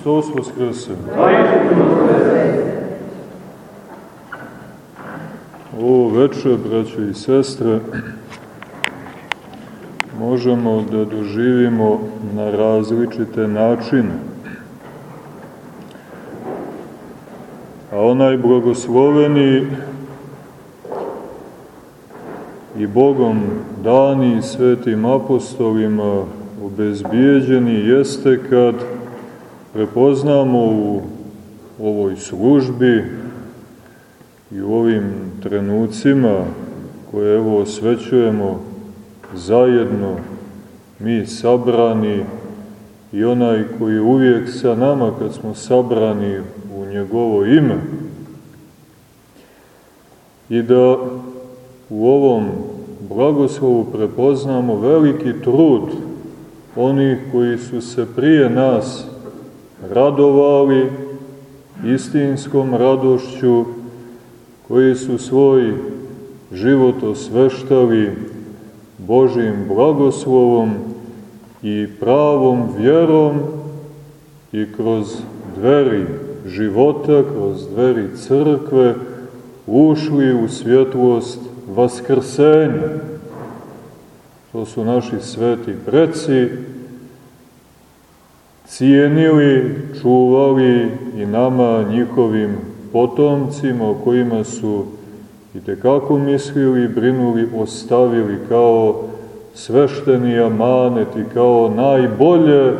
Hristos Vaskrese! Ovo večer, braćo i sestre, možemo da doživimo na različite načine. A onaj blagosloveni i Bogom dani svetim apostolima obezbijeđeni jeste kad prepoznamo u ovoj službi i u ovim trenucima koje evo osvećujemo zajedno, mi sabrani i onaj koji je uvijek sa nama kad smo sabrani u njegovo ime. I da u ovom blagoslovu prepoznamo veliki trud onih koji su se prije nas radovali istinskom radošću, koji su svoj život osveštali Božim blagoslovom i pravom vjerom i kroz dveri života, kroz dveri crkve, ušli u svjetlost vaskrsenja. To su naši sveti preci, cijenili, čuvali i nama, njihovim potomcima, o kojima su i tekako mislili brinuli, ostavili kao svešteni amanet i kao najbolje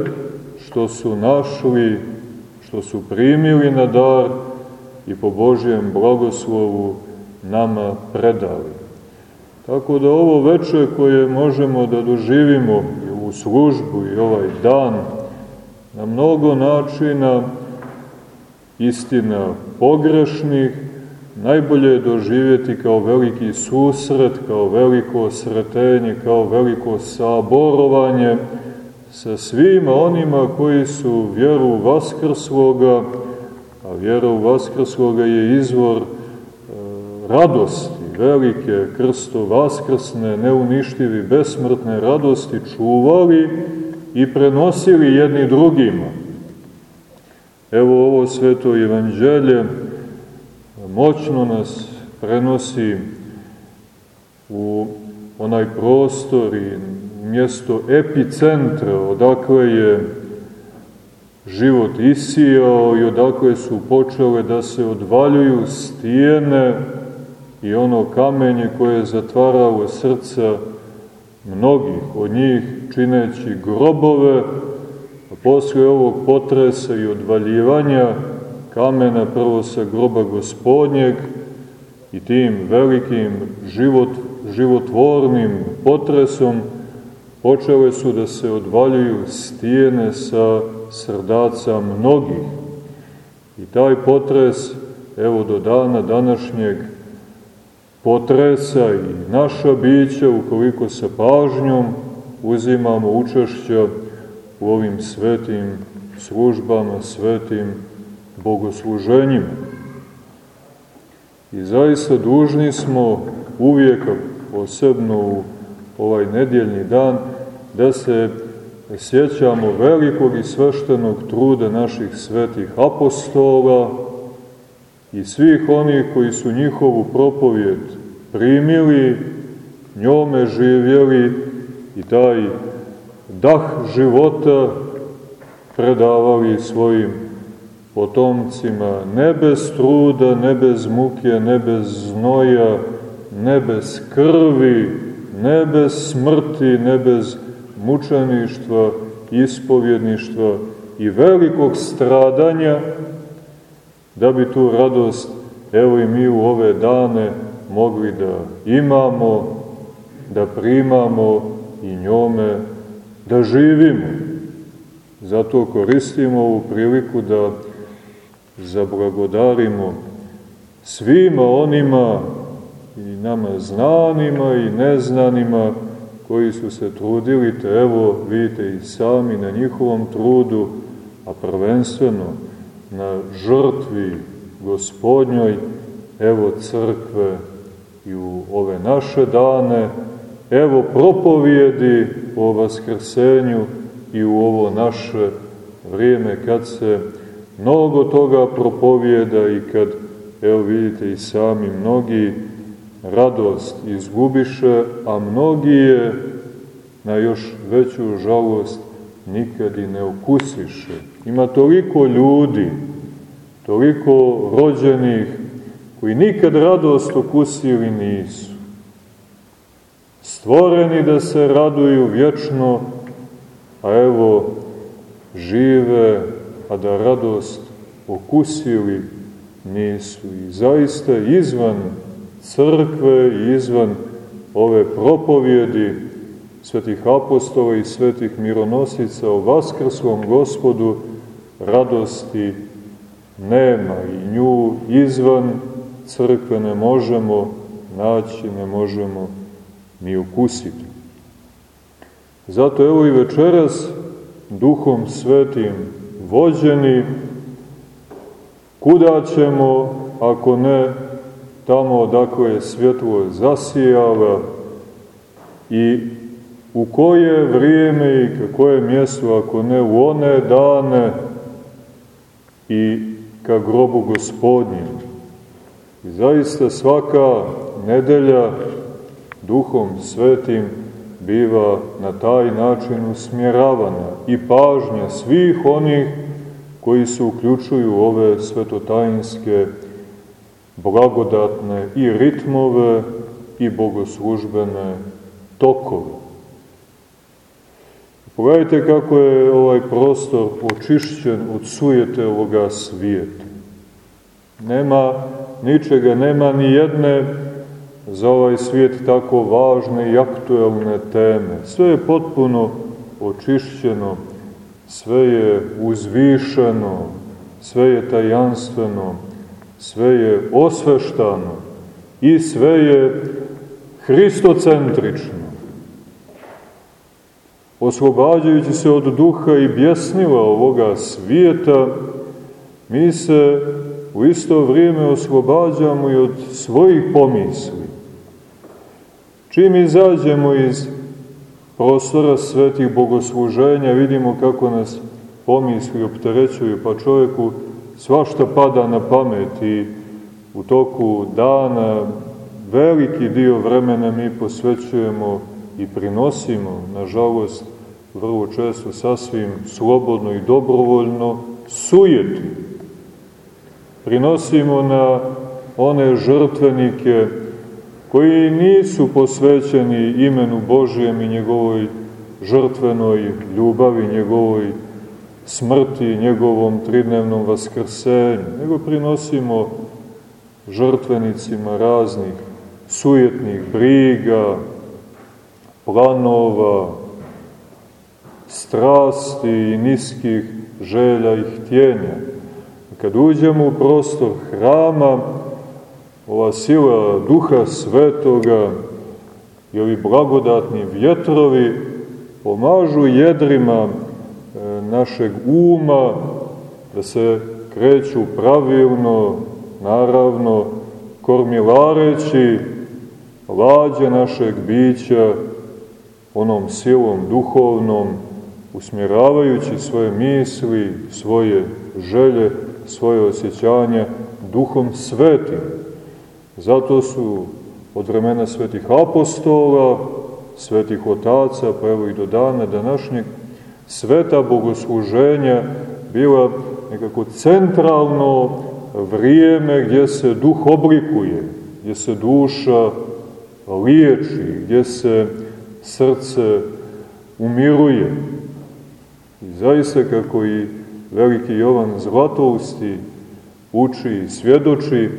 što su našli, što su primili na dar i po Božjem blagoslovu nama predali. Tako da ovo veče koje možemo da doživimo u službu i ovaj dan, na mnogo načina istina pogrešnih, najbolje je doživjeti kao veliki susret, kao veliko sretenje, kao veliko saborovanje sa svima onima koji su vjeru Vaskrsloga, a vjera u Vaskrsloga je izvor e, radosti, velike krsto vaskrsne, neuništivi, besmrtne radosti čuvali i prenosili jedni drugima. Evo ovo sveto evanđelje moćno nas prenosi u onaj prostor i mjesto epicentra odakle je život isijao i odakle su počele da se odvaljuju stijene i ono kamenje koje je zatvaralo srca mnogih od njih čineći grobove, a posle ovog potresa i odvaljivanja kamena prvo sa groba gospodnjeg i tim velikim život, životvornim potresom počele su da se odvaljuju stijene sa srdaca mnogih. I taj potres, evo do dana današnjeg, potresa i naša bića ukoliko sa pažnjom uzimamo učešća u ovim svetim službama, svetim bogosluženjima. I zaista dužni smo uvijek, posebno u ovaj nedjeljni dan, da se sjećamo velikog i sveštenog truda naših svetih apostola i svih onih koji su njihovu propovjed primili, njome živjeli i taj dah života predavali svojim potomcima, ne bez truda, ne bez muke, ne bez znoja, ne bez krvi, ne bez smrti, ne bez mučaništva, ispovjedništva i velikog stradanja, da bi tu radost, evo i mi u ove dane, mogli da imamo, da primamo i njome da živimo. Zato koristimo ovu priliku da zablagodarimo svima onima i nama znanima i neznanima koji su se trudili, te evo vidite i sami na njihovom trudu, a prvenstveno na žrtvi gospodnjoj, evo crkve i u ove naše dane, evo propovijedi o Vaskrsenju i u ovo naše vrijeme kad se mnogo toga propovijeda i kad, evo vidite i sami, mnogi radost izgubiše, a mnogi je na još veću žalost nikad i ne okusiše. Ima toliko ljudi, toliko rođenih, koji nikad radost okusili nisu. Stvoreni da se raduju vječno, a evo žive, a da radost okusili nisu. I zaista izvan crkve izvan ove propovjedi svetih apostola i svetih mironosica o Vaskrskom gospodu radosti nema i nju izvan crkve ne možemo naći, ne možemo ni ukusiti. Zato evo i večeras duhom svetim vođeni kuda ćemo ako ne tamo odakle je svjetlo zasijava i u koje vrijeme i koje mjesto, ako ne u one dane i ka grobu gospodnjem. I zaista svaka nedelja duhom svetim biva na taj način usmjeravana i pažnja svih onih koji se uključuju ove svetotajinske blagodatne i ritmove i bogoslužbene tokove. Pogledajte kako je ovaj prostor očišćen od sujete ovoga svijeta. Nema ničega, nema ni jedne za ovaj svijet tako važne i aktuelne teme. Sve je potpuno očišćeno, sve je uzvišeno, sve je tajanstveno, sve je osveštano i sve je hristocentrično. Oslobađajući se od duha i bjesnila ovoga svijeta, mi se u isto vrijeme oslobađamo i od svojih pomisli. Čim izađemo iz prostora svetih bogosluženja, vidimo kako nas pomisli opterećuju, pa čovjeku svašta pada na pamet i u toku dana veliki dio vremena mi posvećujemo i prinosimo, nažalost, vrlo često sasvim slobodno i dobrovoljno sujetu. Prinosimo na one žrtvenike koji nisu posvećeni imenu Božijem i njegovoj žrtvenoj ljubavi, njegovoj smrti, njegovom tridnevnom vaskrsenju, nego prinosimo žrtvenicima raznih sujetnih briga, planova, strasti i niskih želja i htjenja. Kad uđemo u prostor hrama, ova sila duha svetoga i ovi blagodatni vjetrovi pomažu jedrima e, našeg uma da se kreću pravilno, naravno, kormilareći lađa našeg bića onom silom duhovnom, usmjeravajući svoje misli, svoje želje, svoje osjećanja duhom svetim. Zato su od vremena svetih apostola, svetih otaca, pa evo i do dana današnjeg, sveta bogosluženja bila nekako centralno vrijeme gdje se duh oblikuje, gdje se duša liječi, gdje se srce umiruje. I zaista kako i veliki Jovan Zlatousti uči i svjedoči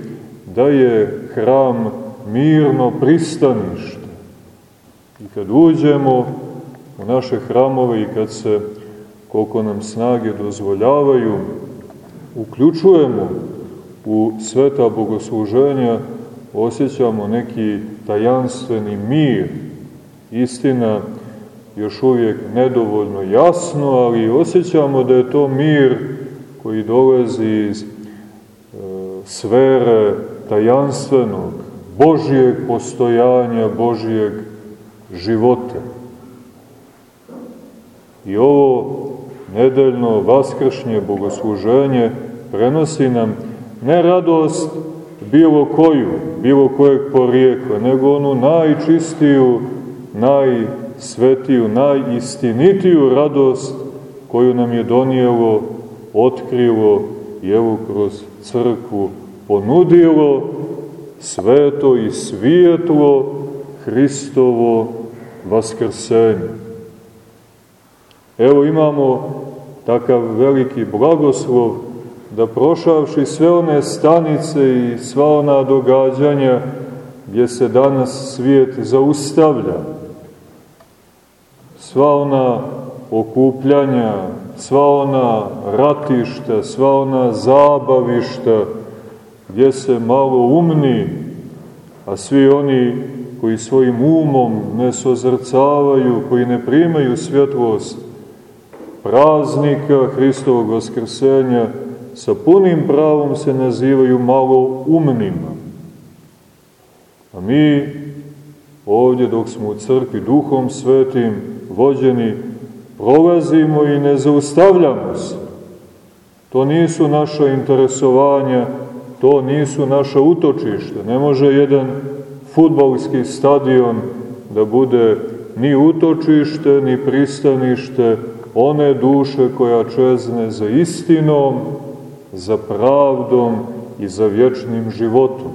da je hram mirno pristanište. I kad uđemo u naše hramove i kad se, koliko nam snage dozvoljavaju, uključujemo u sveta bogosluženja, osjećamo neki tajanstveni mir, istina još uvijek nedovoljno jasno, ali osjećamo da je to mir koji dolazi iz e, sfere tajanstvenog, Božijeg postojanja, Božijeg života. I ovo nedeljno vaskršnje bogosluženje prenosi nam ne radost bilo koju, bilo kojeg porijekla, nego onu najčistiju, najsvetiju, najistinitiju radost koju nam je donijelo, otkrilo i evo kroz crkvu ponudilo sveto i svijetlo Hristovo vaskrsenje. Evo imamo takav veliki blagoslov da prošavši sve one stanice i sva ona događanja gdje se danas svijet zaustavlja, sva ona okupljanja, sva ona ratišta, sva ona zabavišta, gdje se malo umni, a svi oni koji svojim umom ne sozrcavaju, koji ne primaju svjetlost praznika Hristovog Vaskrsenja, sa punim pravom se nazivaju malo umnima. A mi ovdje dok smo u crkvi duhom svetim vođeni prolazimo i ne zaustavljamo se. To nisu naša interesovanja, to nisu naša utočišta. Ne može jedan futbalski stadion da bude ni utočište, ni pristanište one duše koja čezne za istinom, za pravdom i za vječnim životom.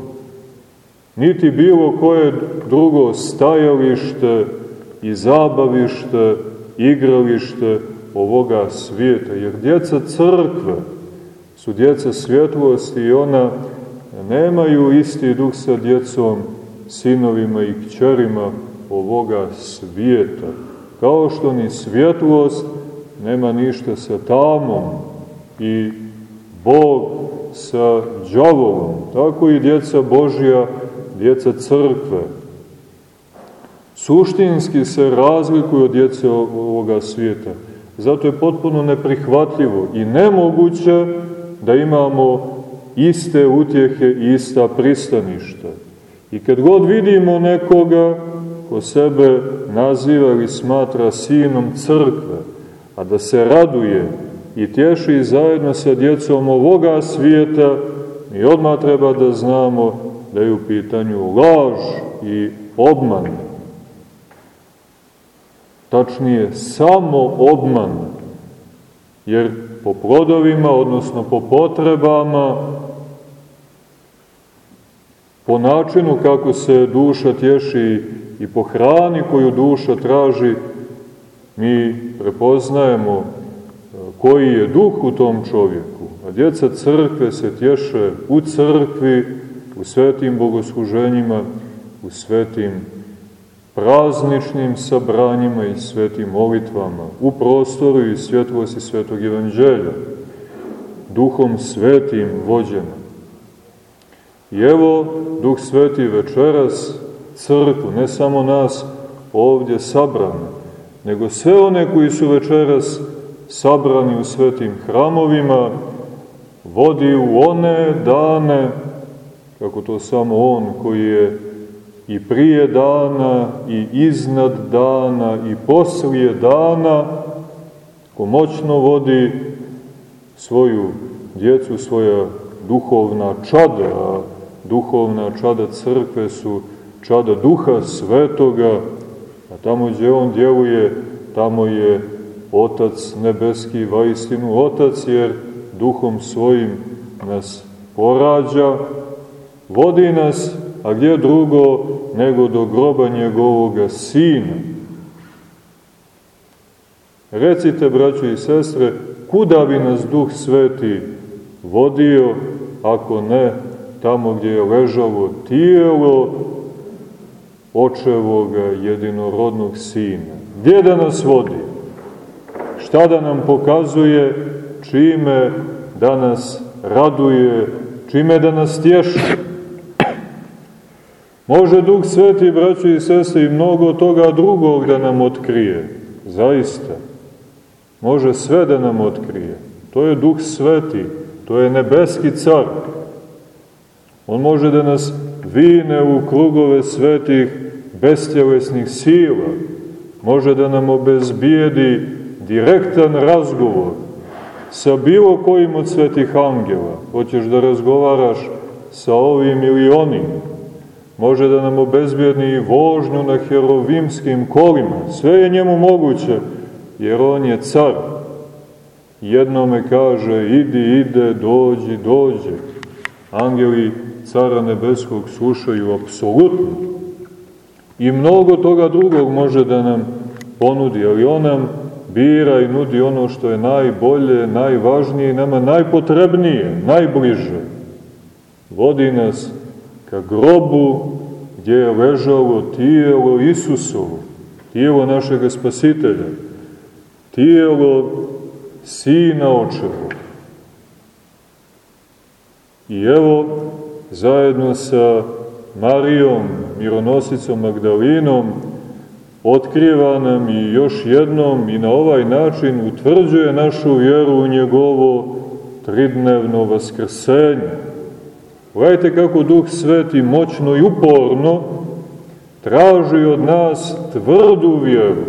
Niti bilo koje drugo stajalište i zabavište, igralište ovoga svijeta. Jer djeca crkve su djeca svjetlosti i ona nemaju isti duh sa djecom, sinovima i kćerima ovoga svijeta. Kao što ni svjetlost nema ništa sa tamom i Bog sa džavolom, tako i djeca Božja, djeca crkve. Suštinski se razlikuju od djece ovoga svijeta. Zato je potpuno neprihvatljivo i nemoguće da imamo iste utjehe i ista pristaništa. I kad god vidimo nekoga ko sebe naziva ili smatra sinom crkve, a da se raduje i tješi zajedno sa djecom ovoga svijeta, mi odmah treba da znamo da je u pitanju laž i obman. Tačnije, samo obman, jer po plodovima, odnosno po potrebama, po načinu kako se duša tješi i po hrani koju duša traži, mi prepoznajemo koji je duh u tom čovjeku. A djeca crkve se tješe u crkvi, u svetim bogosluženjima, u svetim prazničnim sabranjima i svetim molitvama, u prostoru i svjetlosti svetog evanđelja, duhom svetim vođena. I evo, duh sveti večeras crkvu, ne samo nas ovdje sabrane, nego sve one koji su večeras sabrani u svetim hramovima, vodi u one dane, kako to samo on koji je i prije dana, i iznad dana, i poslije dana, ko moćno vodi svoju djecu, svoja duhovna čada, a duhovna čada crkve su čada duha svetoga, a tamo gdje on djeluje, tamo je Otac nebeski, vaistinu Otac, jer duhom svojim nas porađa, vodi nas, a gdje drugo nego do groba njegovoga Sina. Recite, braćo i sestre, kuda bi nas Duh Sveti vodio, ako ne tamo gdje je ležalo tijelo očevoga jedinorodnog Sina. Gdje da nas vodi? šta da nam pokazuje, čime da nas raduje, čime da nas tješi. Može Duh Sveti, braćo i sese, i mnogo toga drugog da nam otkrije. Zaista. Može sve da nam otkrije. To je Duh Sveti, to je nebeski car. On može da nas vine u krugove svetih bestjelesnih sila. Može da nam obezbijedi direktan razgovor sa bilo kojim od svetih angela. Hoćeš da razgovaraš sa ovim ili onim. Može da nam obezbjedni vožnju na herovimskim kolima. Sve je njemu moguće, jer on je car. Jednome kaže, idi, ide, dođi, dođe. Angeli cara nebeskog slušaju apsolutno. I mnogo toga drugog može da nam ponudi, ali on nam bira i nudi ono što je najbolje, najvažnije i nama najpotrebnije, najbliže. Vodi nas ka grobu gdje je ležalo tijelo Isusovo, tijelo našeg spasitelja, tijelo Sina očevo. I evo, zajedno sa Marijom, mironosicom Magdalinom, otkriva nam i još jednom i na ovaj način utvrđuje našu vjeru u njegovo tridnevno vaskrsenje. Gledajte kako Duh Sveti moćno i uporno traži od nas tvrdu vjeru.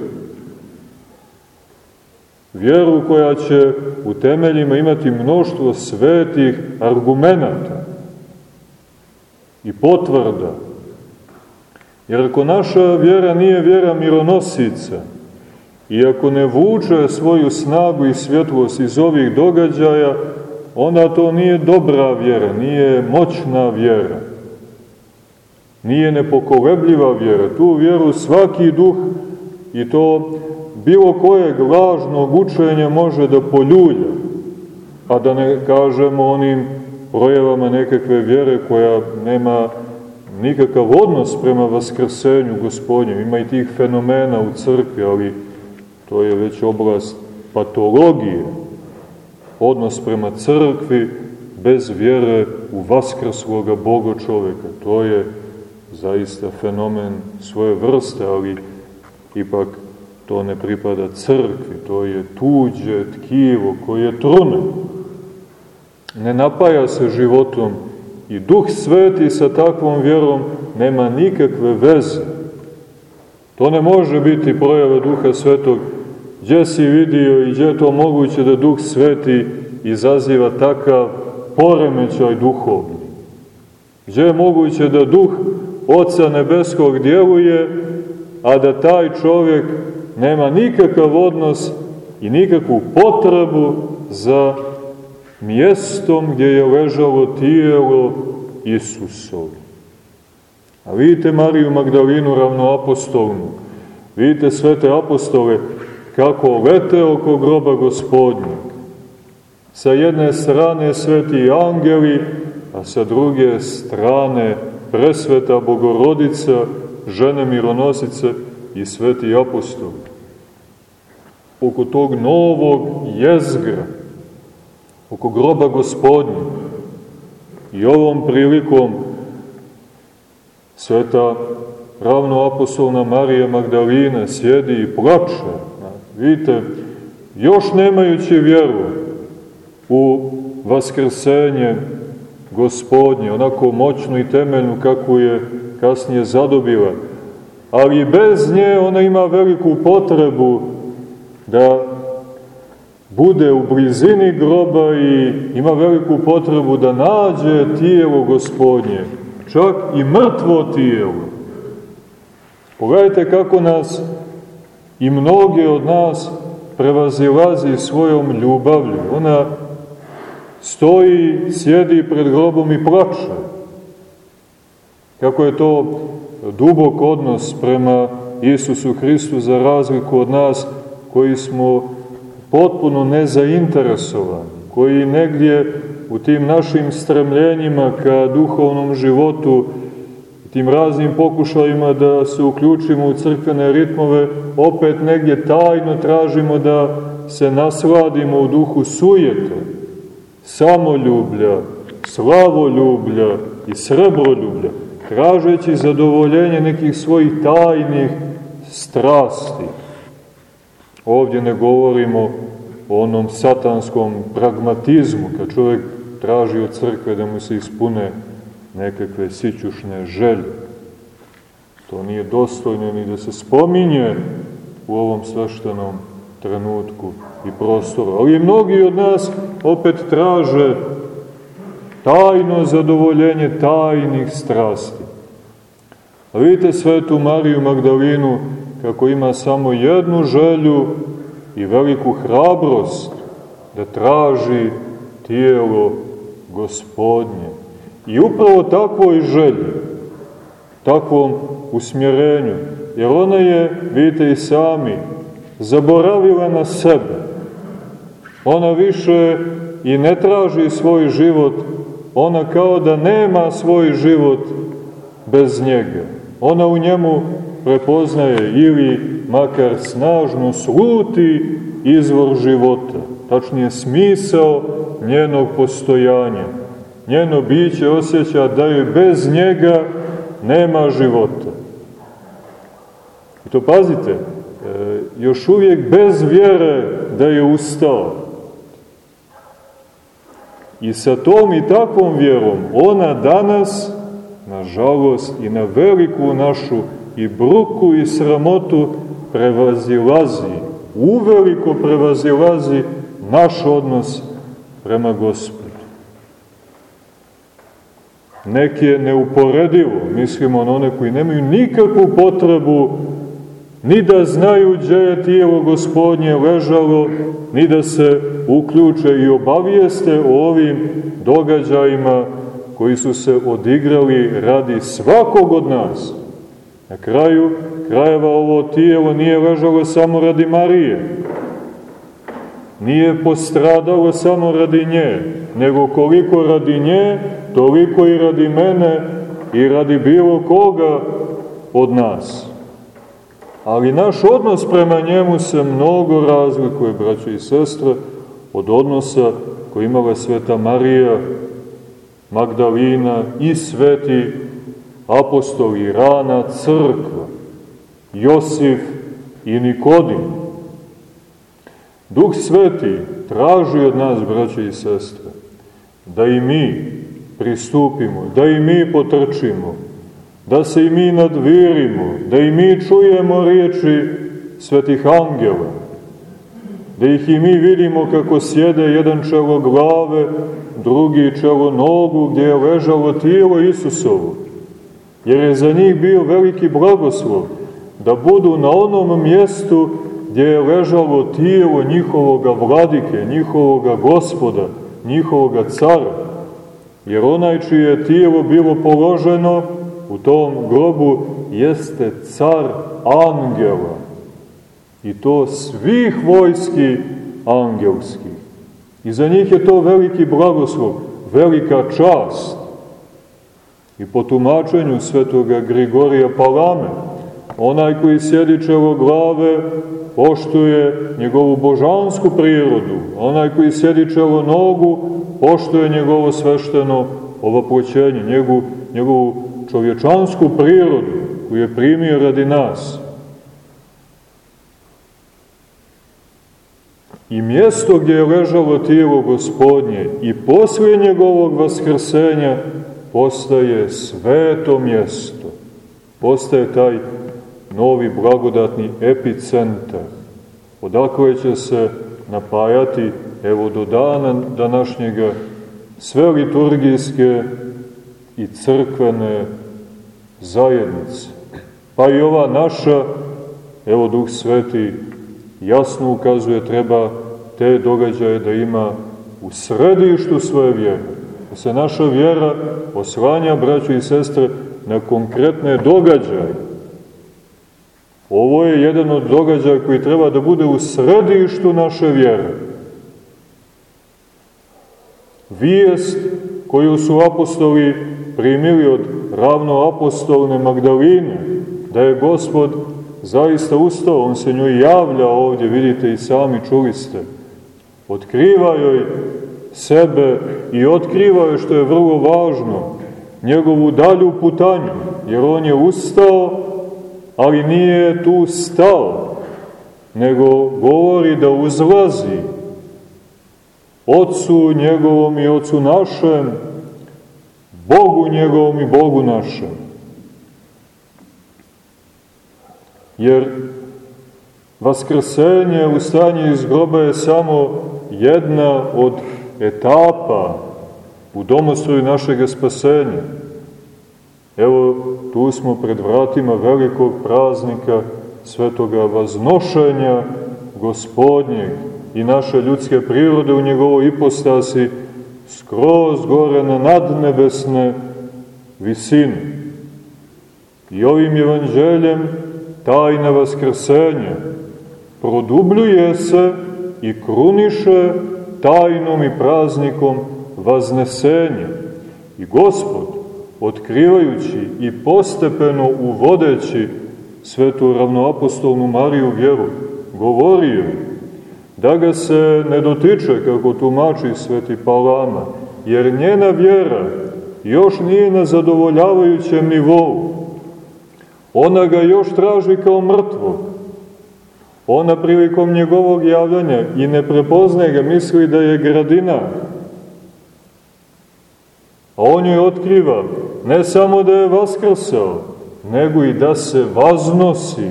Vjeru koja će u temeljima imati mnoštvo svetih argumenata i potvrda Jer ako naša vjera nije vjera mironosica, i ako ne vuče svoju snagu i svjetlost iz ovih događaja, onda to nije dobra vjera, nije moćna vjera, nije nepokolebljiva vjera. Tu vjeru svaki duh i to bilo kojeg lažnog učenja može da poljulja, a da ne kažemo onim projevama nekakve vjere koja nema nikakav odnos prema vaskrsenju gospodnjem. Ima i tih fenomena u crkvi, ali to je već oblast patologije. Odnos prema crkvi bez vjere u vaskrsloga Boga čoveka. To je zaista fenomen svoje vrste, ali ipak to ne pripada crkvi, to je tuđe tkivo koje trune. Ne napaja se životom I Duh Sveti sa takvom vjerom nema nikakve veze. To ne može biti projava Duha Svetog. Gdje si vidio i gdje je to moguće da Duh Sveti izaziva takav poremećaj duhovni? Gdje je moguće da Duh Oca Nebeskog djeluje, a da taj čovjek nema nikakav odnos i nikakvu potrebu za mjestom gdje je ležalo tijelo Isusovo. A vidite Mariju Magdalinu ravnoapostolnu, vidite svete apostole kako lete oko groba gospodnjeg. Sa jedne strane sveti angeli, a sa druge strane presveta bogorodica, žene mironosice i sveti apostol. Oko tog novog jezgra, oko groba gospodnje. I ovom prilikom sveta ravno apostolna Marija Magdalina sjedi i plače. Vidite, još nemajući vjeru u vaskrsenje gospodnje, onako moćnu i temeljnu kako je kasnije zadobila, ali bez nje ona ima veliku potrebu da bude u blizini groba i ima veliku potrebu da nađe tijelo gospodnje, čak i mrtvo tijelo. Pogledajte kako nas i mnoge od nas prevazilazi svojom ljubavlju. Ona stoji, sjedi pred grobom i plače. Kako je to dubok odnos prema Isusu Hristu za razliku od nas koji smo potpuno nezainteresovani, koji negdje u tim našim stremljenjima ka duhovnom životu, tim raznim pokušajima da se uključimo u crkvene ritmove, opet negdje tajno tražimo da se nasladimo u duhu sujete, samoljublja, slavoljublja i srebroljublja, tražeći zadovoljenje nekih svojih tajnih strasti. Ovdje ne govorimo o onom satanskom pragmatizmu, kad čovjek traži od crkve da mu se ispune nekakve sićušne želje. To nije dostojno ni da se spominje u ovom sveštenom trenutku i prostoru. Ali mnogi od nas opet traže tajno zadovoljenje tajnih strasti. A vidite svetu Mariju Magdalinu kako ima samo jednu želju i veliku hrabrost da traži tijelo gospodnje. I upravo takvoj želji, takvom usmjerenju, jer ona je, vidite i sami, zaboravila na sebe. Ona više i ne traži svoj život, ona kao da nema svoj život bez njega. Ona u njemu prepoznaje ili makar snažno sluti izvor života, tačnije smisao njenog postojanja. Njeno biće osjeća da joj bez njega nema života. I to pazite, e, još uvijek bez vjere da je ustao. I sa tom i takvom vjerom ona danas, nažalost, i na veliku našu i bruku i sramotu prevazilazi, uveliko prevazilazi naš odnos prema Gospodu. Neki je neuporedivo, mislimo na one koji nemaju nikakvu potrebu ni da znaju gdje je tijelo gospodnje ležalo, ni da se uključe i obavijeste o ovim događajima koji su se odigrali radi svakog od nas. Na kraju krajeva ovo tijelo nije ležalo samo radi Marije, nije postradalo samo radi nje, nego koliko radi nje, toliko i radi mene i radi bilo koga od nas. Ali naš odnos prema njemu se mnogo razlikuje, braće i sestre, od odnosa koji imala sveta Marija, Magdalina i sveti apostoli, rana crkva, Josif i Nikodim. Duh Sveti traži od nas, braće i sestre, da i mi pristupimo, da i mi potrčimo, da se i mi nadvirimo, da i mi čujemo riječi svetih angela, da ih i mi vidimo kako sjede jedan čelo glave, drugi čelo nogu, gdje je ležalo tijelo Isusovo, jer je za njih bio veliki blagoslov da budu na onom mjestu gdje je ležalo tijelo njihovoga vladike, njihovoga gospoda, njihovoga cara. Jer onaj čije je tijelo bilo položeno u tom grobu jeste car angela. I to svih vojski angelskih. I za njih je to veliki blagoslov, velika čast. I po tumačenju svetoga Grigorija Palame, onaj koji sjedi čelo glave poštuje njegovu božansku prirodu, onaj koji sjedi čelo nogu poštuje njegovo svešteno ovapoćenje, njegovu, njegovu čovječansku prirodu koju je primio radi nas. I mjesto gdje je ležalo tijelo gospodnje i poslije njegovog vaskrsenja postaje sveto mjesto. Postaje taj novi blagodatni epicentar, odakle će se napajati, evo do dana današnjega, sve liturgijske i crkvene zajednice. Pa i ova naša, evo Duh Sveti, jasno ukazuje, treba te događaje da ima u središtu svoje vjere. Da se naša vjera oslanja, braćo i sestre, na konkretne događaje, Ovo je jedan od događaja koji treba da bude u središtu naše vjere. Vijest koju su apostoli primili od ravnoapostolne Magdaline, da je gospod zaista ustao, on se njoj javlja ovdje, vidite i sami čuli ste. Otkriva joj sebe i otkriva joj što je vrlo važno, njegovu dalju putanju, jer on je ustao ali nije tu stao, nego govori da uzlazi Otcu njegovom i Otcu našem, Bogu njegovom i Bogu našem. Jer Vaskrsenje, ustaње iz groba je samo jedna od etapa u domostroju našeg spasenja. Evo, tu smo pred vratima velikog praznika svetoga vaznošenja gospodnjeg i naše ljudske prirode u njegovoj ipostasi skroz gore na nadnebesne visine. I ovim evanđeljem tajna vaskrsenja produbljuje se i kruniše tajnom i praznikom vaznesenja. I Gospod, otkrivajući i postepeno uvodeći svetu ravnoapostolnu Mariju vjeru, govorio da ga se ne dotiče, kako tumači sveti Palama, jer njena vjera još nije na zadovoljavajućem nivou. Ona ga još traži kao mrtvog. Ona prilikom njegovog javljanja i ne prepoznaje ga, misli da je gradinar. A on joj otkriva ne samo da je vaskrsao, nego i da se vaznosi,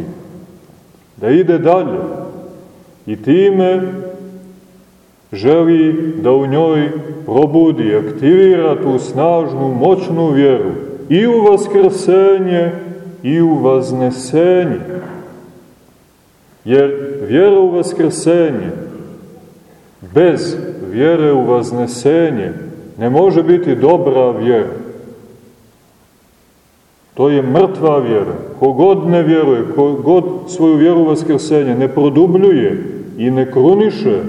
da ide dalje. I time želi da u njoj probudi, aktivira tu snažnu, moćnu vjeru i u vaskrsenje i u vaznesenje. Jer vjera u vaskrsenje, bez vjere u vaznesenje, ne može biti dobra vjera. To je mrtva vjera. Kogod ne vjeruje, kogod svoju vjeru u vaskrsenje ne produbljuje i ne kruniše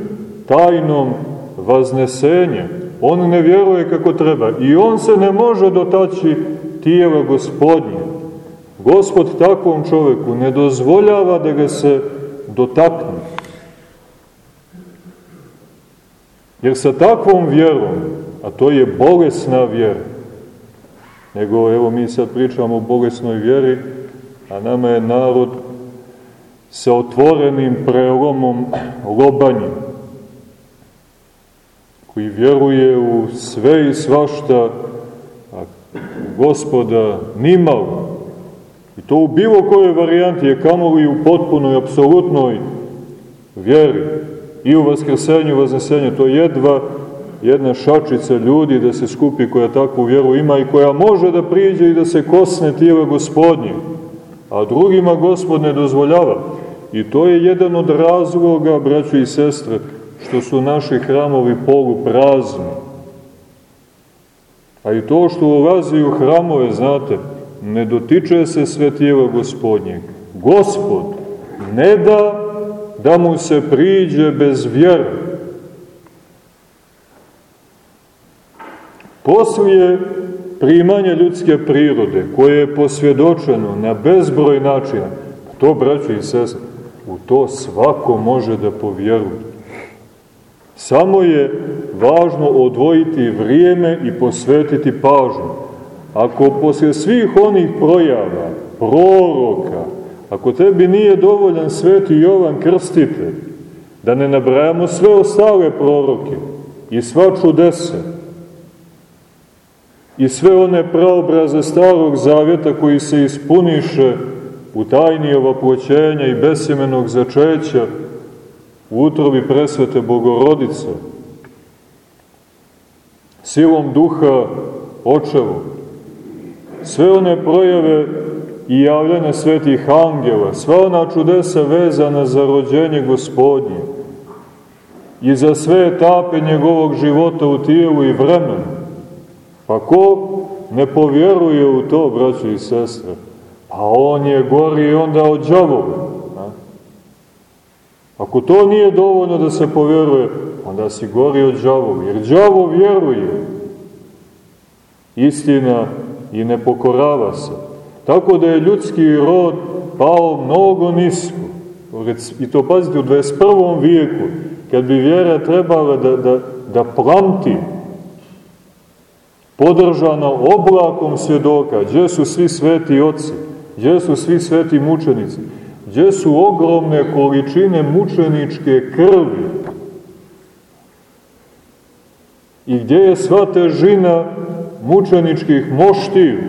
tajnom vaznesenja, on ne vjeruje kako treba i on se ne može dotaći tijela gospodnje. Gospod takvom čoveku ne dozvoljava da ga se dotakne. Jer sa takvom vjerom, a to je bolesna vjera, nego evo mi sad pričamo o bolesnoj vjeri, a nama je narod sa otvorenim prelomom lobanjem, koji vjeruje u sve i svašta, a gospoda nimalo. I to u bilo kojoj varijanti je kamoli u potpunoj, apsolutnoj vjeri i u vaskrsenju, vaznesenju. To je jedva jedna šačica ljudi da se skupi koja takvu vjeru ima i koja može da priđe i da se kosne tijela gospodnje, a drugima gospod ne dozvoljava. I to je jedan od razloga, braćo i sestre, što su naši hramovi poluprazni. A i to što ulazi u hramove, znate, ne dotiče se sve tijela gospodnjeg. Gospod ne da da mu se priđe bez vjere. Poslije primanja ljudske prirode, koje je posvjedočeno na bezbroj načina, to, braćo i sestre, u to svako može da povjeruje. Samo je važno odvojiti vrijeme i posvetiti pažnju. Ako poslije svih onih projava, proroka, ako tebi nije dovoljan sveti Jovan Krstitelj, da ne nabrajamo sve ostale proroke i sva čudese, i sve one praobraze starog zavjeta koji se ispuniše u tajni ovaploćenja i besjemenog začeća u utrobi presvete Bogorodice, silom duha očevu, sve one projave i javljene svetih angela, sva ona čudesa vezana za rođenje gospodnje i za sve etape njegovog života u tijelu i vremenu, Pa ko ne povjeruje u to, braći i sestre, pa on je gori onda od džavova. Ako to nije dovoljno da se povjeruje, onda si gori od džavova, jer džavo vjeruje. Istina i ne pokorava se. Tako da je ljudski rod pao mnogo nisko. I to pazite u 21. vijeku, kad bi vjera trebala da, da, da plamti, podržana oblakom svjedoka, gdje su svi sveti oci, gdje su svi sveti mučenici, gdje su ogromne količine mučeničke krvi i gdje je sva težina mučeničkih moštiju,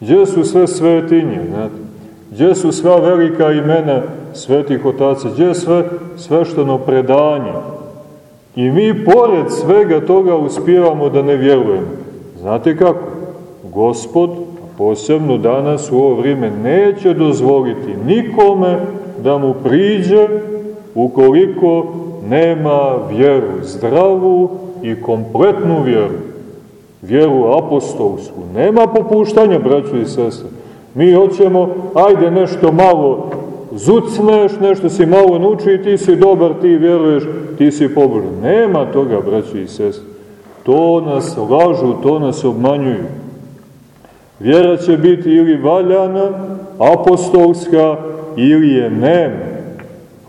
gdje su sve svetinje, znate? gdje su sva velika imena svetih otaca, gdje je sve svešteno predanje. I mi pored svega toga uspijevamo da ne vjerujemo. Znate kako? Gospod, posebno danas u ovo vrijeme, neće dozvoliti nikome da mu priđe ukoliko nema vjeru, zdravu i kompletnu vjeru, vjeru apostolsku. Nema popuštanja, braćo i sestre. Mi hoćemo, ajde nešto malo zucneš, nešto si malo nauči ti si dobar, ti vjeruješ, ti si pobožan. Nema toga, braći i sestre. To nas lažu, to nas obmanjuju. Vjera će biti ili valjana, apostolska, ili je nema.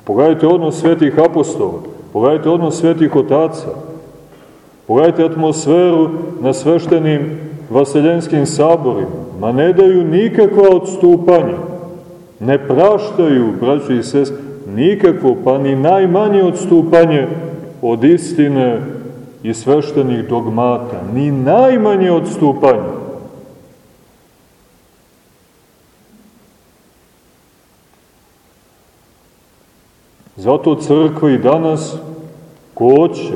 Pogledajte odnos svetih apostola, pogledajte odnos svetih otaca, pogledajte atmosferu na sveštenim vaseljenskim saborima. Ma ne daju nikakva odstupanja ne praštaju, braćo i sest, nikakvo, pa ni najmanje odstupanje od istine i sveštenih dogmata, ni najmanje odstupanje. Zato crkva i danas ko će,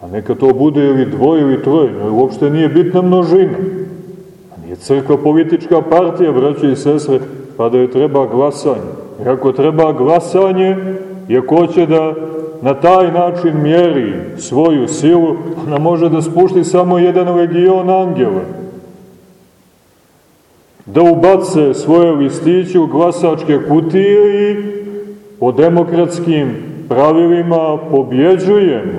a neka to bude ili dvoje ili troje, no uopšte nije bitna množina. A nije crkva politička partija, braćo i sestre, pa da joj treba glasanje. I ako treba glasanje, i ako hoće da na taj način mjeri svoju silu, ona može da spušti samo jedan legion angela. Da ubace svoje listiće u glasačke kutije i po demokratskim pravilima pobjeđujemo.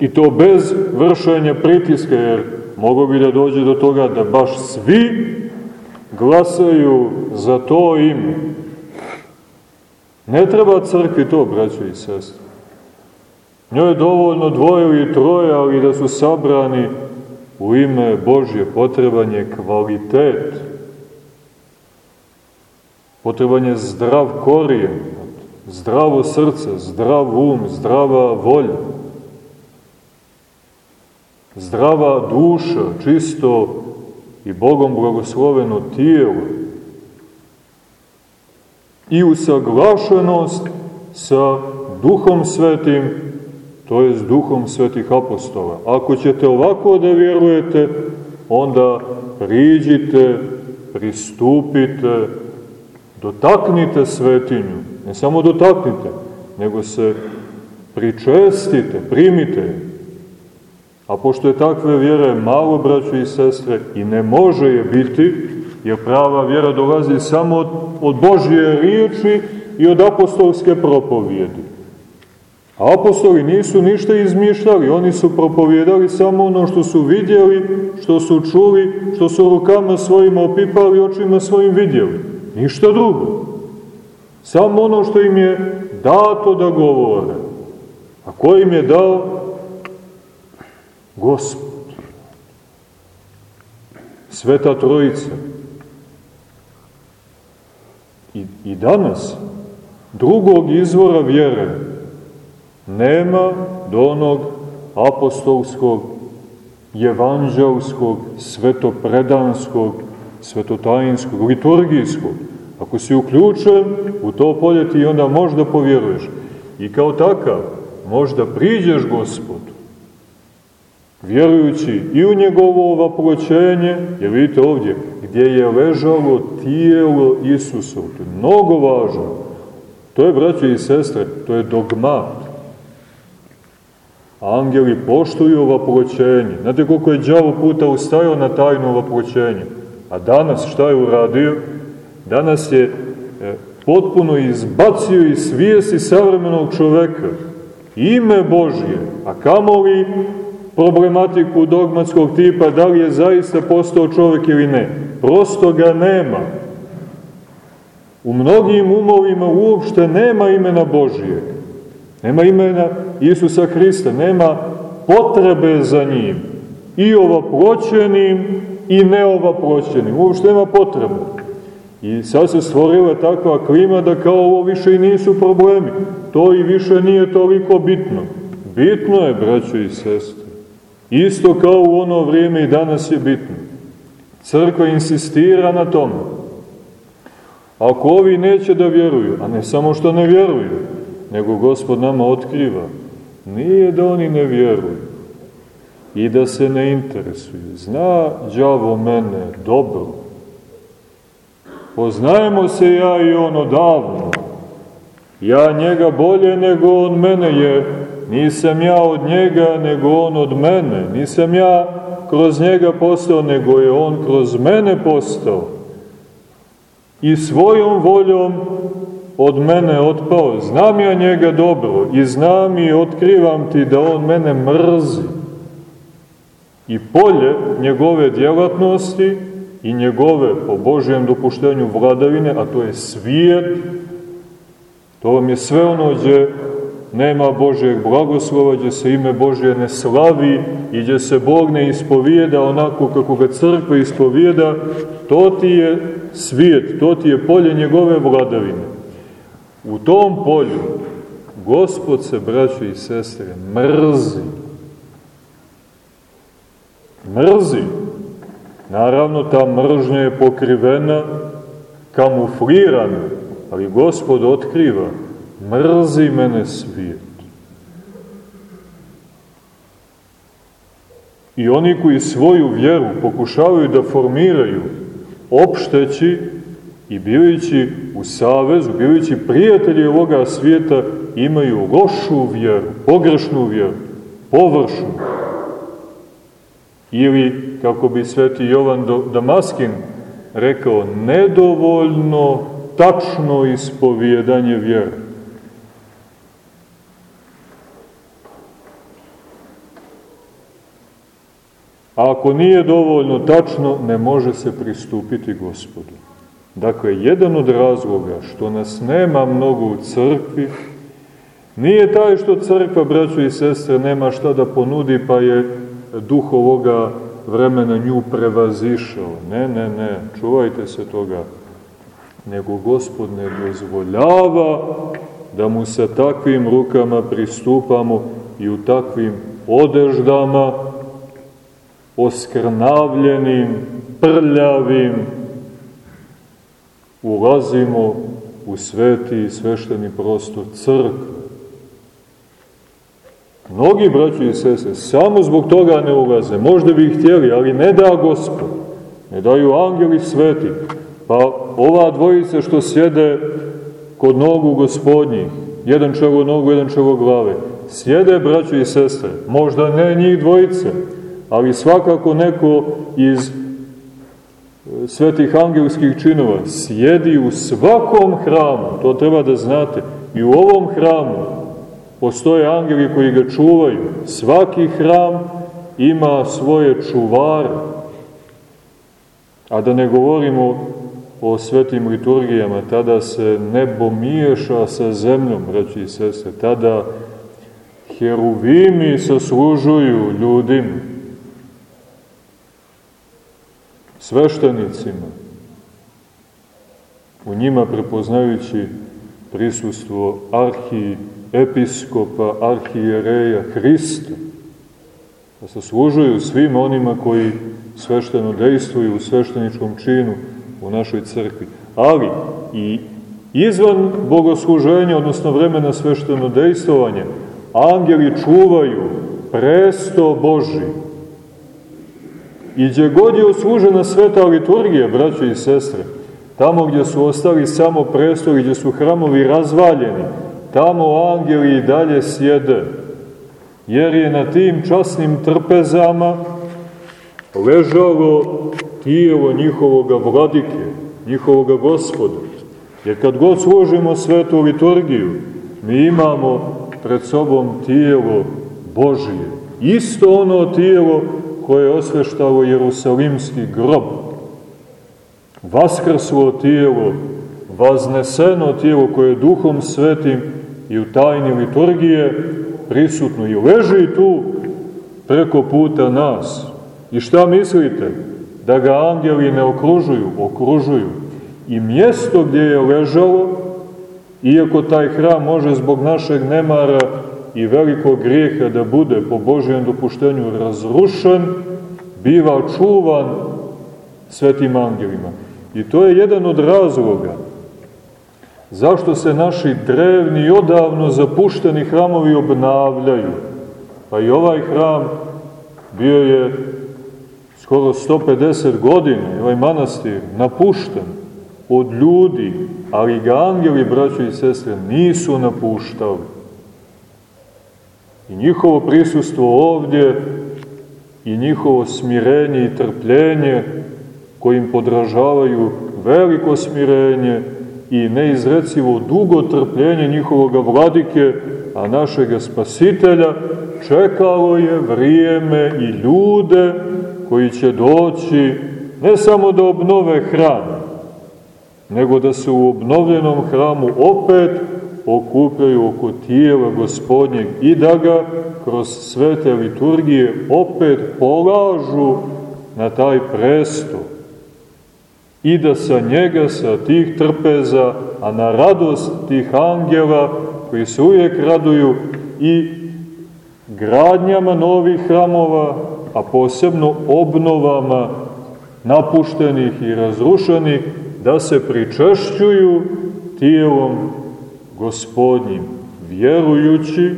I to bez vršenja pritiska, jer mogo bi da dođe do toga da baš svi glasaju za to ime. Ne treba crkvi to, braćo i sestre. Njoj je dovoljno dvoje ili troje, ali da su sabrani u ime Božje. Potreban je kvalitet. Potreban je zdrav korijen, zdravo srce, zdrav um, zdrava volja. Zdrava duša, čisto i Bogom blagosloveno tijelo i usaglašenost sa Duhom Svetim, to je s Duhom Svetih apostola. Ako ćete ovako da vjerujete, onda priđite, pristupite, dotaknite svetinju. Ne samo dotaknite, nego se pričestite, primite A pošto je takve vjere malo, braćo i sestre, i ne može je biti, jer prava vjera dolazi samo od, od Božje riječi i od apostolske propovijedi. A apostoli nisu ništa izmišljali, oni su propovjedali samo ono što su vidjeli, što su čuli, što su rukama svojima opipali, očima svojim vidjeli. Ništa drugo. Samo ono što im je dato da govore. A ko im je dao? Gospod, Sveta Trojica. I, I danas drugog izvora vjere nema do onog apostolskog, evanđelskog, svetopredanskog, svetotajinskog, liturgijskog. Ako si uključen u to polje ti onda možda povjeruješ. I kao takav možda priđeš gospodu vjerujući i u njegovo vaproćenje, jer vidite ovdje, gdje je ležalo tijelo Isusa, to je mnogo važno. To je, braće i sestre, to je dogmat. Angeli poštuju vaproćenje. Znate koliko je džavo puta ustajao na tajno vaproćenje? A danas šta je uradio? Danas je e, potpuno izbacio iz svijesti savremenog čoveka ime Božje, a kamoli problematiku dogmatskog tipa, da li je zaista postao čovjek ili ne. Prosto ga nema. U mnogim umovima uopšte nema imena Božije. Nema imena Isusa Hrista, nema potrebe za njim. I ovaproćenim i neovaproćenim. Uopšte nema potrebe. I sad se stvorila takva klima da kao ovo više i nisu problemi. To i više nije toliko bitno. Bitno je, braćo i sestre. Isto kao u ono vrijeme i danas je bitno. Crkva insistira na tome. Ako ovi neće da vjeruju, a ne samo što ne vjeruju, nego Gospod nama otkriva, nije da oni ne vjeruju i da se ne interesuju. Zna đavo mene dobro. Poznajemo se ja i on odavno. Ja njega bolje nego on mene je. Nisam ja od njega nego on od mene. Nisam ja kroz njega postao nego je on kroz mene postao i svojom voljom od mene otpao. Znam ja njega dobro i znam i otkrivam ti da on mene mrzi. I polje njegove djelatnosti i njegove po Božijem dopuštenju vladavine, a to je svijet, to vam je sve ono gdje nema Božeg blagoslova, gdje se ime Božje ne slavi i gdje se Bog ne ispovijeda onako kako ga crkva ispovijeda, to ti je svijet, to ti je polje njegove vladavine. U tom polju Gospod se, braćo i sestre, mrzi. Mrzi. Naravno, ta mržnja je pokrivena, kamuflirana, ali Gospod otkriva mrzi mene svijet. I oni koji svoju vjeru pokušavaju da formiraju opšteći i bivajući u savezu, bivajući prijatelji ovoga svijeta, imaju lošu vjeru, pogrešnu vjeru, površnu. Ili, kako bi sveti Jovan Damaskin rekao, nedovoljno tačno ispovjedanje vjere. A ako nije dovoljno tačno, ne može se pristupiti gospodu. Dakle, jedan od razloga što nas nema mnogo u crkvi, nije taj što crkva, braćo i sestre, nema šta da ponudi, pa je duh ovoga vremena nju prevazišao. Ne, ne, ne, čuvajte se toga. Nego gospod ne dozvoljava da mu sa takvim rukama pristupamo i u takvim odeždama, oskrnavljenim, prljavim, ulazimo u sveti i svešteni prostor crkve. Mnogi braći i sese samo zbog toga ne ulaze. Možda bi ih htjeli, ali ne da gospod. Ne daju angeli sveti. Pa ova dvojica što sjede kod nogu gospodnjih, jedan čelo nogu, jedan čelo glave, sjede braći i sestre, možda ne njih dvojice, ali svakako neko iz e, svetih angelskih činova sjedi u svakom hramu, to treba da znate, i u ovom hramu postoje angeli koji ga čuvaju. Svaki hram ima svoje čuvare. A da ne govorimo o svetim liturgijama, tada se nebo miješa sa zemljom, braći i sese, tada heruvimi saslužuju ljudima, sveštenicima, u njima prepoznajući prisustvo arhiepiskopa, arhijereja Hrista, da se služuju svim onima koji svešteno dejstvuju u svešteničkom činu u našoj crkvi. Ali i izvan bogosluženja, odnosno vremena svešteno dejstvovanja, angeli čuvaju presto Boži, I gdje god je oslužena sveta liturgija, braćo i sestre, tamo gdje su ostali samo prestori, gdje su hramovi razvaljeni, tamo angeli i dalje sjede, jer je na tim časnim trpezama ležalo tijelo njihovoga vladike, njihovoga gospoda. Jer kad god služimo svetu liturgiju, mi imamo pred sobom tijelo Božije. Isto ono tijelo koje je osveštalo Jerusalimski grob, vaskrslo tijelo, vazneseno tijelo koje je duhom svetim i u tajni liturgije prisutno i leži tu preko puta nas. I šta mislite? Da ga angeli ne okružuju? Okružuju. I mjesto gdje je ležalo, iako taj hram može zbog našeg nemara i velikog grijeha da bude po Božijem dopuštenju razrušen, biva čuvan svetim angelima. I to je jedan od razloga Zašto se naši drevni i odavno zapušteni hramovi obnavljaju? Pa i ovaj hram bio je skoro 150 godina, ovaj manastir, napušten od ljudi, ali ga angeli, braćo i sestre, nisu napuštali. I njihovo prisustvo ovdje i njihovo smirenje i trpljenje kojim podražavaju veliko smirenje i neizrecivo dugo trpljenje njihovoga vladike, a našega spasitelja, čekalo je vrijeme i ljude koji će doći ne samo da obnove hram, nego da se u obnovljenom hramu opet okupljaju oko tijela gospodnjeg i da ga kroz svete liturgije opet polažu na taj presto i da sa njega, sa tih trpeza, a na radost tih angela koji se uvijek raduju i gradnjama novih hramova, a posebno obnovama napuštenih i razrušenih, da se pričešćuju tijelom gospodnjim, vjerujući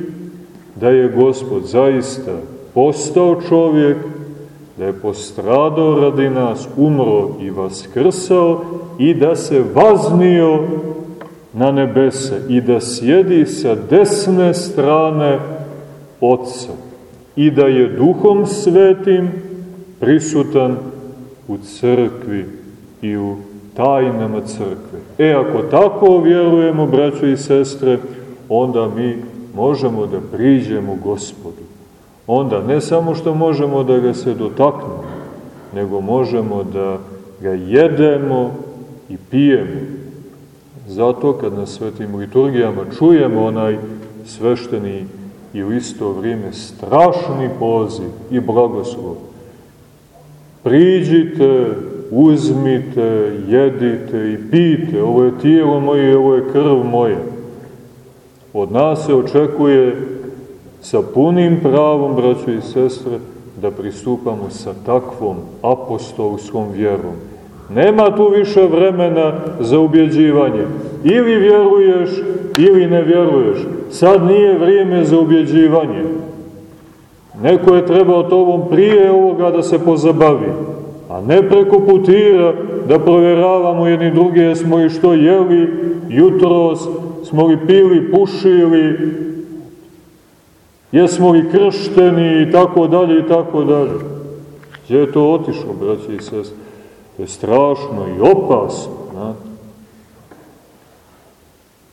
da je gospod zaista postao čovjek, da je postradao radi nas, umro i vaskrsao i da se vaznio na nebese i da sjedi sa desne strane Otca i da je duhom svetim prisutan u crkvi i u tajnama crkve. E, ako tako vjerujemo, braćo i sestre, onda mi možemo da priđemo gospodu. Onda ne samo što možemo da ga se dotaknemo, nego možemo da ga jedemo i pijemo. Zato kad na svetim liturgijama čujemo onaj svešteni i u isto vrijeme strašni poziv i blagoslov. Priđite, uzmite, jedite i pijte, ovo je tijelo moje, ovo je krv moje. Od nas se očekuje sa punim pravom, braćo i sestre, da pristupamo sa takvom apostolskom vjerom. Nema tu više vremena za ubjeđivanje. Ili vjeruješ, ili ne vjeruješ. Sad nije vrijeme za ubjeđivanje. Neko je trebao tobom prije ovoga da se pozabavi a ne preko putira da provjeravamo jedni drugi jesmo li što jeli jutros, smo li pili, pušili, jesmo li kršteni i tako dalje i tako dalje. Gdje je to otišlo, braći i sest? To je strašno i opasno, znate.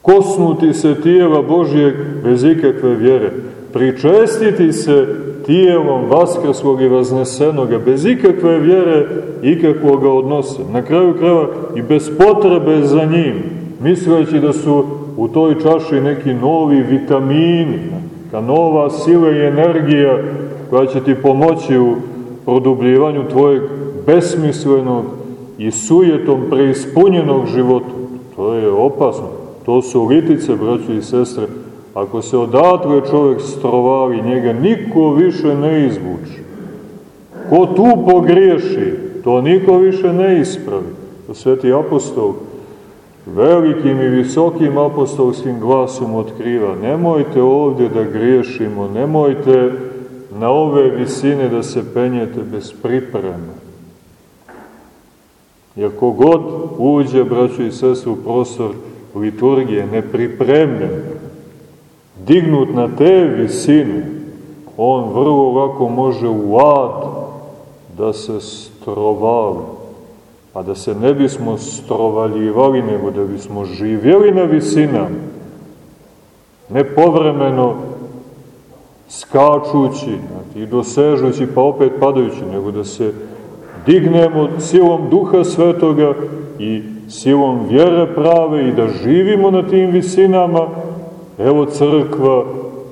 Kosnuti se tijela Božijeg bez ikakve vjere, pričestiti se tijelom vaskrslog i vaznesenoga, bez ikakve vjere, ikakvog odnosa. Na kraju krava i bez potrebe za njim, misleći da su u toj čaši neki novi vitamini, ka nova sila i energija koja će ti pomoći u produbljivanju tvojeg besmislenog i sujetom preispunjenog života. To je opasno. To su litice, braćo i sestre, Ako se odatle čovjek strovari, njega niko više ne izvuči. Ko tu pogriješi, to niko više ne ispravi. To sveti apostol velikim i visokim apostolskim glasom otkriva. Nemojte ovdje da griješimo, nemojte na ove visine da se penjete bez pripreme. Jer kogod uđe, braćo i sestru, prostor liturgije nepripremljen, dignut na te visine, on vrlo lako može u ad da se strovali. A da se ne bismo strovaljivali, nego da bismo živjeli na visinama, ne povremeno skačući i dosežući pa opet padajući, nego da se dignemo silom duha svetoga i silom vjere prave i da živimo na tim visinama, Evo crkva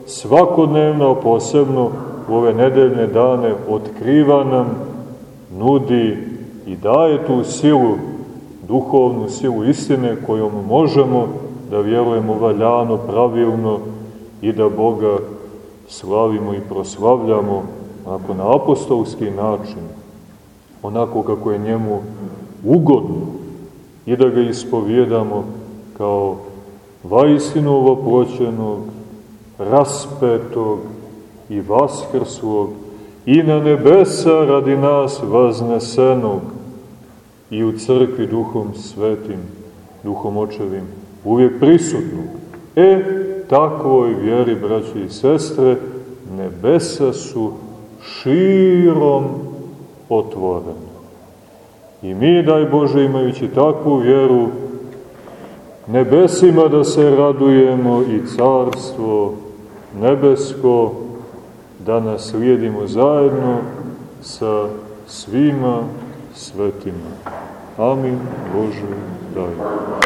svakodnevno, posebno u ove nedeljne dane, otkriva nam, nudi i daje tu silu, duhovnu silu istine kojom možemo da vjerujemo valjano, pravilno i da Boga slavimo i proslavljamo onako na apostolski način, onako kako je njemu ugodno i da ga ispovjedamo kao vajstinu ovoploćenog, raspetog i vaskrslog, i na nebesa radi nas vaznesenog, i u crkvi duhom svetim, duhom očevim, uvijek prisutnog. E, takvoj vjeri, braće i sestre, nebesa su širom otvorene. I mi, daj Bože, imajući takvu vjeru, nebesima da se radujemo i carstvo nebesko, da naslijedimo zajedno sa svima svetima. Amin Bože daj.